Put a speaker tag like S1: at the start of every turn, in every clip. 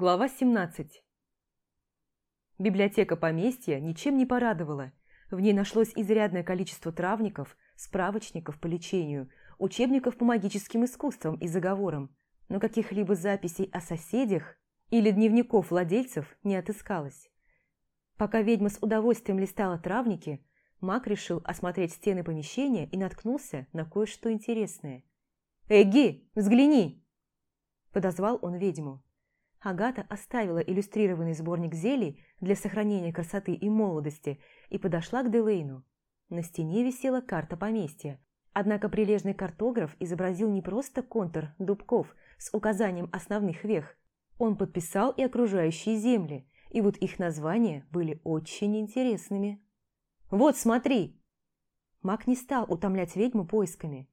S1: Глава 17 Библиотека поместья ничем не порадовала. В ней нашлось изрядное количество травников, справочников по лечению, учебников по магическим искусствам и заговорам, но каких-либо записей о соседях или дневников владельцев не отыскалось. Пока ведьма с удовольствием листала травники, маг решил осмотреть стены помещения и наткнулся на кое-что интересное. «Эгги, взгляни!» Подозвал он ведьму. Агата оставила иллюстрированный сборник зелий для сохранения красоты и молодости и подошла к Делейну. На стене висела карта поместья, однако прилежный картограф изобразил не просто контур дубков с указанием основных вех, он подписал и окружающие земли, и вот их названия были очень интересными. «Вот, смотри!» Маг не стал утомлять ведьму поисками.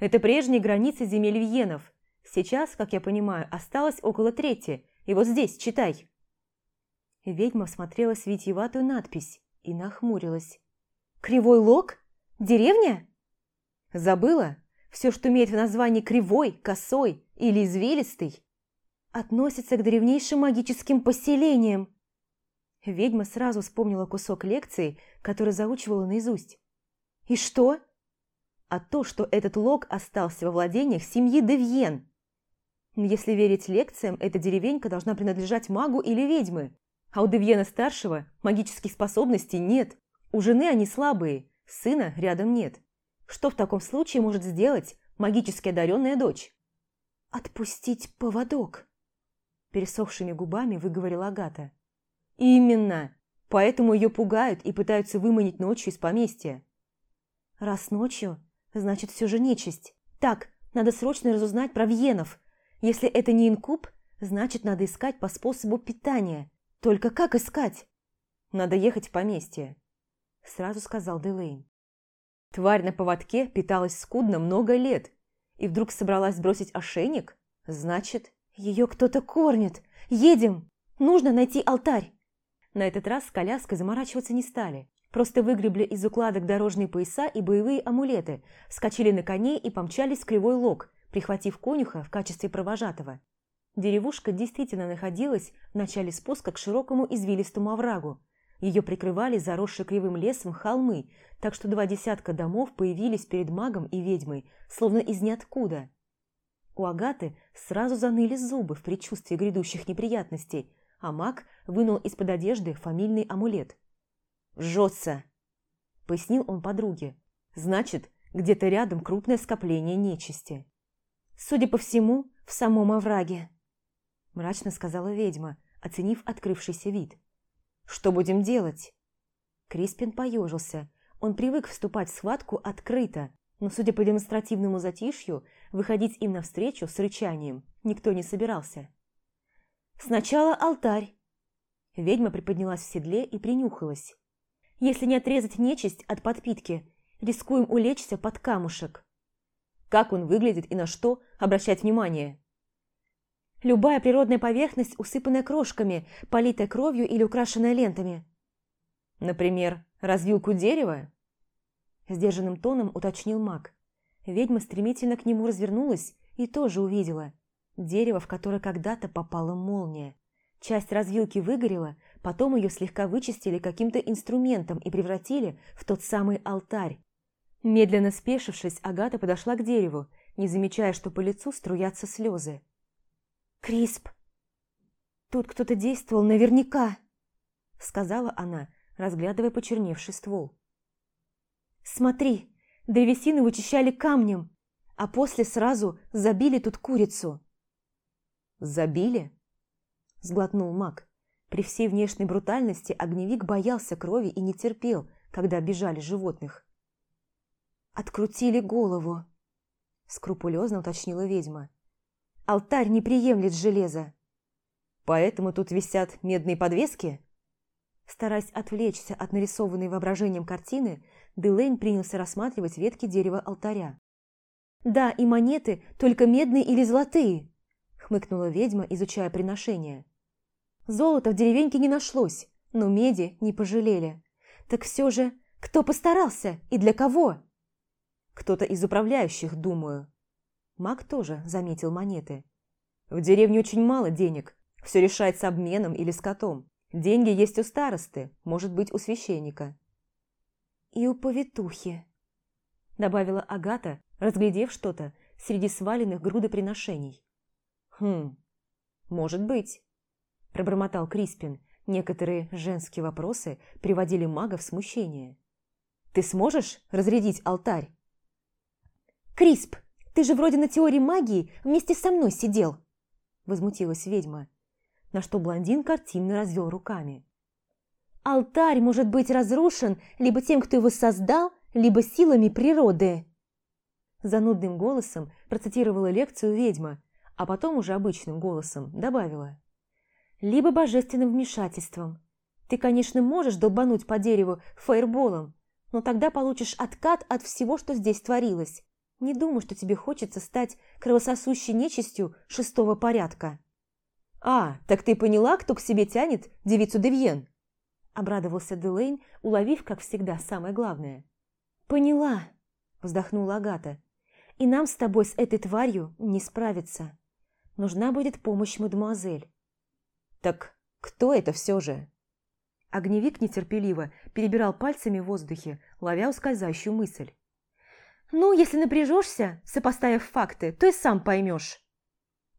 S1: «Это прежние границы земель Виенов. Сейчас, как я понимаю, осталось около трети, и вот здесь, читай!» Ведьма всмотрелась в надпись и нахмурилась. «Кривой лог? Деревня?» «Забыла? Все, что имеет в названии кривой, косой или извилистый, относится к древнейшим магическим поселениям». Ведьма сразу вспомнила кусок лекции, который заучивала наизусть. «И что?» «А то, что этот лог остался во владениях семьи Девьен. Если верить лекциям, эта деревенька должна принадлежать магу или ведьмы, а у Девьена-старшего магических способностей нет. У жены они слабые, сына рядом нет. Что в таком случае может сделать магически одаренная дочь? «Отпустить поводок», – пересохшими губами выговорила Агата. «Именно! Поэтому ее пугают и пытаются выманить ночью из поместья». «Раз ночью, значит, все же нечисть. Так, надо срочно разузнать про Вьенов. Если это не инкуб, значит, надо искать по способу питания. Только как искать? Надо ехать в поместье, сразу сказал Делейн. Тварь на поводке питалась скудно много лет и вдруг собралась бросить ошейник? Значит, ее кто-то кормит. Едем! Нужно найти алтарь. На этот раз с коляской заморачиваться не стали. Просто выгребли из укладок дорожные пояса и боевые амулеты, скачали на коней и помчались в кривой лог, прихватив конюха в качестве провожатого. Деревушка действительно находилась в начале спуска к широкому извилистому оврагу. Ее прикрывали заросшие кривым лесом холмы, так что два десятка домов появились перед магом и ведьмой, словно из ниоткуда. У Агаты сразу заныли зубы в предчувствии грядущих неприятностей, а маг вынул из-под одежды фамильный амулет. «Жжется!» – пояснил он подруге. «Значит, где-то рядом крупное скопление нечисти». «Судя по всему, в самом овраге», – мрачно сказала ведьма, оценив открывшийся вид. «Что будем делать?» Криспин поежился. Он привык вступать в схватку открыто, но, судя по демонстративному затишью, выходить им навстречу с рычанием никто не собирался. «Сначала алтарь!» Ведьма приподнялась в седле и принюхалась. «Если не отрезать нечисть от подпитки, рискуем улечься под камушек». Как он выглядит и на что обращать внимание? Любая природная поверхность, усыпанная крошками, политая кровью или украшенная лентами. Например, развилку дерева? Сдержанным тоном уточнил маг. Ведьма стремительно к нему развернулась и тоже увидела. Дерево, в которое когда-то попала молния. Часть развилки выгорела, потом ее слегка вычистили каким-то инструментом и превратили в тот самый алтарь. Медленно спешившись, Агата подошла к дереву, не замечая, что по лицу струятся слезы. «Крисп, тут кто-то действовал наверняка», — сказала она, разглядывая почерневший ствол. «Смотри, древесины вычищали камнем, а после сразу забили тут курицу». «Забили?» — сглотнул маг. При всей внешней брутальности огневик боялся крови и не терпел, когда обижали животных. «Открутили голову», — скрупулезно уточнила ведьма. Алтарь не приемлет железа. Поэтому тут висят медные подвески? Стараясь отвлечься от нарисованной воображением картины, Делейн принялся рассматривать ветки дерева алтаря. «Да, и монеты, только медные или золотые», — хмыкнула ведьма, изучая приношение. «Золота в деревеньке не нашлось, но меди не пожалели. Так все же, кто постарался и для кого?» «Кто-то из управляющих, думаю», Маг тоже заметил монеты. «В деревне очень мало денег, Все решается обменом или скотом. Деньги есть у старосты, может быть, у священника.
S2: «И у повитухи», –
S1: добавила Агата, разглядев что-то среди сваленных груды приношений. «Хм, может быть», – пробормотал Криспин. Некоторые женские вопросы приводили мага в смущение. «Ты сможешь разрядить алтарь?»
S2: «Крисп, ты же вроде на теории магии вместе со мной сидел!» Возмутилась ведьма, на что блондин картинно развел руками. «Алтарь может быть разрушен либо тем, кто его создал, либо силами природы!»
S1: Занудным голосом процитировала лекцию ведьма, а потом уже обычным голосом добавила. «Либо божественным вмешательством. Ты, конечно, можешь долбануть по дереву фаерболом, но тогда получишь откат от всего, что здесь творилось. Не думаю, что тебе хочется стать кровососущей нечистью шестого порядка». «А, так ты поняла, кто к себе тянет девицу Девьен?» Обрадовался Делейн, уловив, как всегда, самое главное.
S2: «Поняла», – вздохнула Агата. «И нам с тобой с этой тварью не справиться. Нужна будет помощь мадемуазель».
S1: «Так кто это все же?» Огневик нетерпеливо перебирал пальцами в воздухе, ловя ускользающую мысль.
S2: «Ну, если напряжешься, сопоставив факты, то и сам поймешь».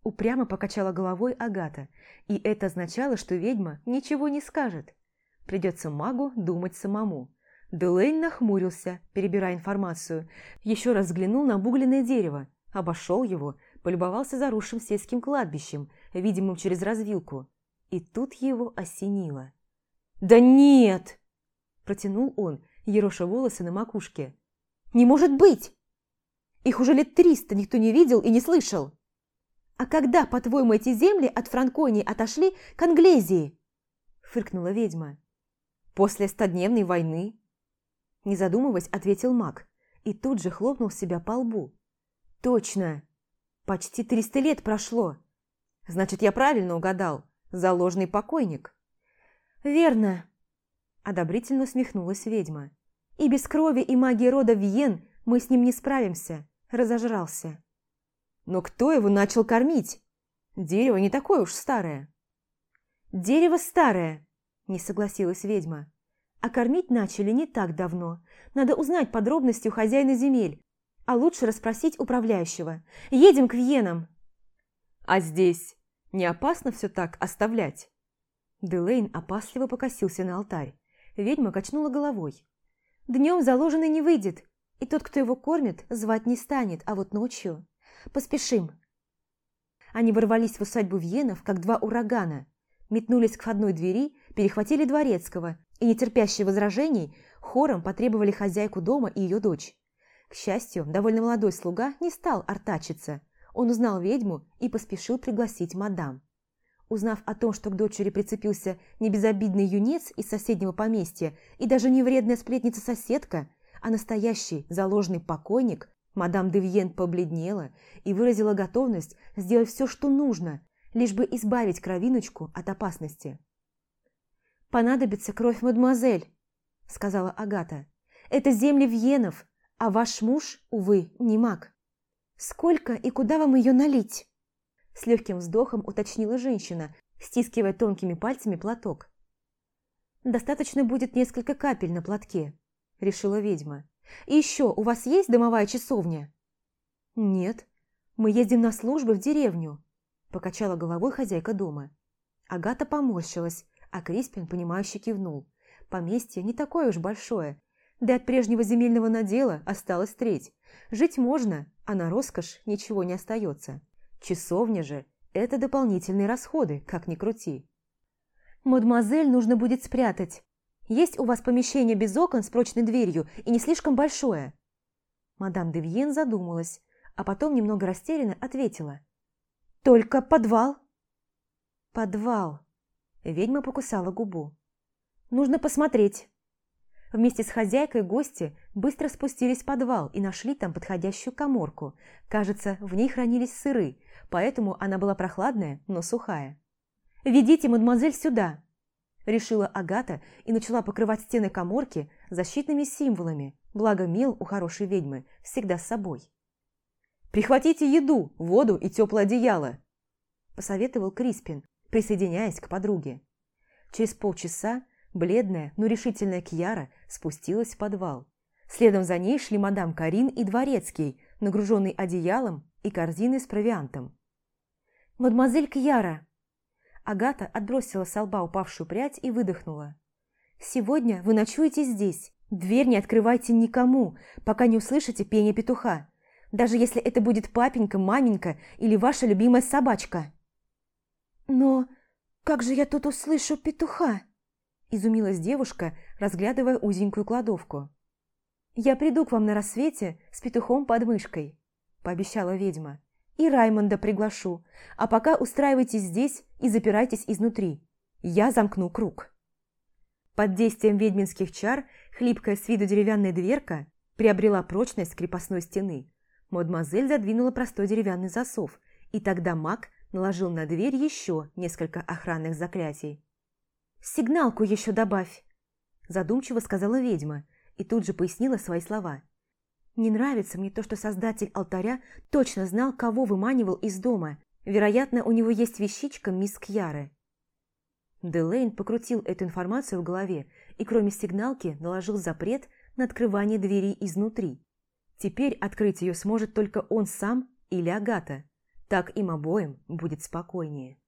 S1: Упрямо покачала головой Агата, и это означало, что ведьма ничего не скажет. Придется магу думать самому. Делейн нахмурился, перебирая информацию, еще раз взглянул на обугленное дерево, обошел его, полюбовался заросшим сельским кладбищем, видимым через развилку. И тут его осенило. «Да нет!» – протянул он, ероша волосы на макушке. Не может быть! Их уже лет триста никто не видел и не слышал. А когда, по-твоему, эти земли от Франконии отошли к Англезии? Фыркнула ведьма. После стодневной войны. Не задумываясь, ответил маг и тут же хлопнул себя по лбу. Точно! Почти триста лет прошло. Значит, я правильно угадал. Заложный покойник. Верно. Одобрительно усмехнулась ведьма. И без крови и магии рода Виен мы с ним не справимся. Разожрался. Но кто его начал кормить? Дерево не такое уж старое. Дерево старое, не согласилась ведьма. А кормить начали не так давно. Надо узнать подробности у хозяина земель, а лучше расспросить управляющего. Едем к Вьенам. А здесь не опасно все так оставлять? Делейн опасливо покосился на алтарь. Ведьма качнула головой. Днем заложенный не выйдет, и тот, кто его кормит, звать не станет, а вот ночью... Поспешим. Они ворвались в усадьбу Вьенов, как два урагана, метнулись к входной двери, перехватили дворецкого и, нетерпящие возражений, хором потребовали хозяйку дома и ее дочь. К счастью, довольно молодой слуга не стал артачиться. Он узнал ведьму и поспешил пригласить мадам. Узнав о том, что к дочери прицепился не безобидный юнец из соседнего поместья и даже не вредная сплетница-соседка, а настоящий заложный покойник, мадам Девьен побледнела и выразила готовность сделать все, что нужно, лишь бы избавить кровиночку от опасности. «Понадобится кровь мадемуазель», — сказала Агата. «Это земли Вьенов, а ваш муж, увы, не маг. Сколько и куда вам ее налить?» С легким вздохом уточнила женщина, стискивая тонкими пальцами платок. «Достаточно будет несколько капель на платке», – решила ведьма. «И еще, у вас есть домовая часовня?» «Нет, мы ездим на службы в деревню», – покачала головой хозяйка дома. Агата поморщилась, а Криспин, понимающе кивнул. Поместье не такое уж большое, да от прежнего земельного надела осталось треть. Жить можно, а на роскошь ничего не остается. Часовня же – это дополнительные расходы, как ни крути. «Мадемуазель нужно будет спрятать. Есть у вас помещение без окон с прочной дверью и не слишком большое?» Мадам Девьен задумалась, а потом немного растерянно ответила. «Только подвал». «Подвал». Ведьма покусала губу. «Нужно посмотреть». Вместе с хозяйкой гости быстро спустились в подвал и нашли там подходящую коморку. Кажется, в ней хранились сыры, поэтому она была прохладная, но сухая. «Ведите мадемуазель сюда!» Решила Агата и начала покрывать стены коморки защитными символами, благо мел у хорошей ведьмы всегда с собой. «Прихватите еду, воду и теплое одеяло!» посоветовал Криспин, присоединяясь к подруге. Через полчаса бледная, но решительная Кьяра спустилась в подвал. Следом за ней шли мадам Карин и дворецкий, нагруженный одеялом и корзиной с провиантом.
S2: «Мадемуазель Кьяра!»
S1: Агата отбросила с лба упавшую прядь и выдохнула.
S2: «Сегодня вы ночуете здесь. Дверь не открывайте никому, пока не услышите пение петуха, даже если это будет папенька, маменька или ваша любимая собачка». «Но как же я тут услышу петуха?» Изумилась девушка, разглядывая узенькую кладовку.
S1: «Я приду к вам на рассвете с петухом под мышкой», – пообещала ведьма. «И Раймонда приглашу, а пока устраивайтесь здесь и запирайтесь изнутри. Я замкну круг». Под действием ведьминских чар хлипкая с виду деревянная дверка приобрела прочность крепостной стены. Мадемуазель задвинула простой деревянный засов, и тогда маг наложил на дверь еще несколько охранных заклятий.
S2: «Сигналку еще добавь», –
S1: задумчиво сказала ведьма и тут же пояснила свои слова. «Не нравится мне то, что создатель алтаря точно знал, кого выманивал из дома. Вероятно, у него есть вещичка мисс Кьяры». Делейн покрутил эту информацию в голове и кроме сигналки наложил запрет на открывание дверей изнутри. Теперь открыть ее сможет только он сам или Агата. Так им обоим будет спокойнее.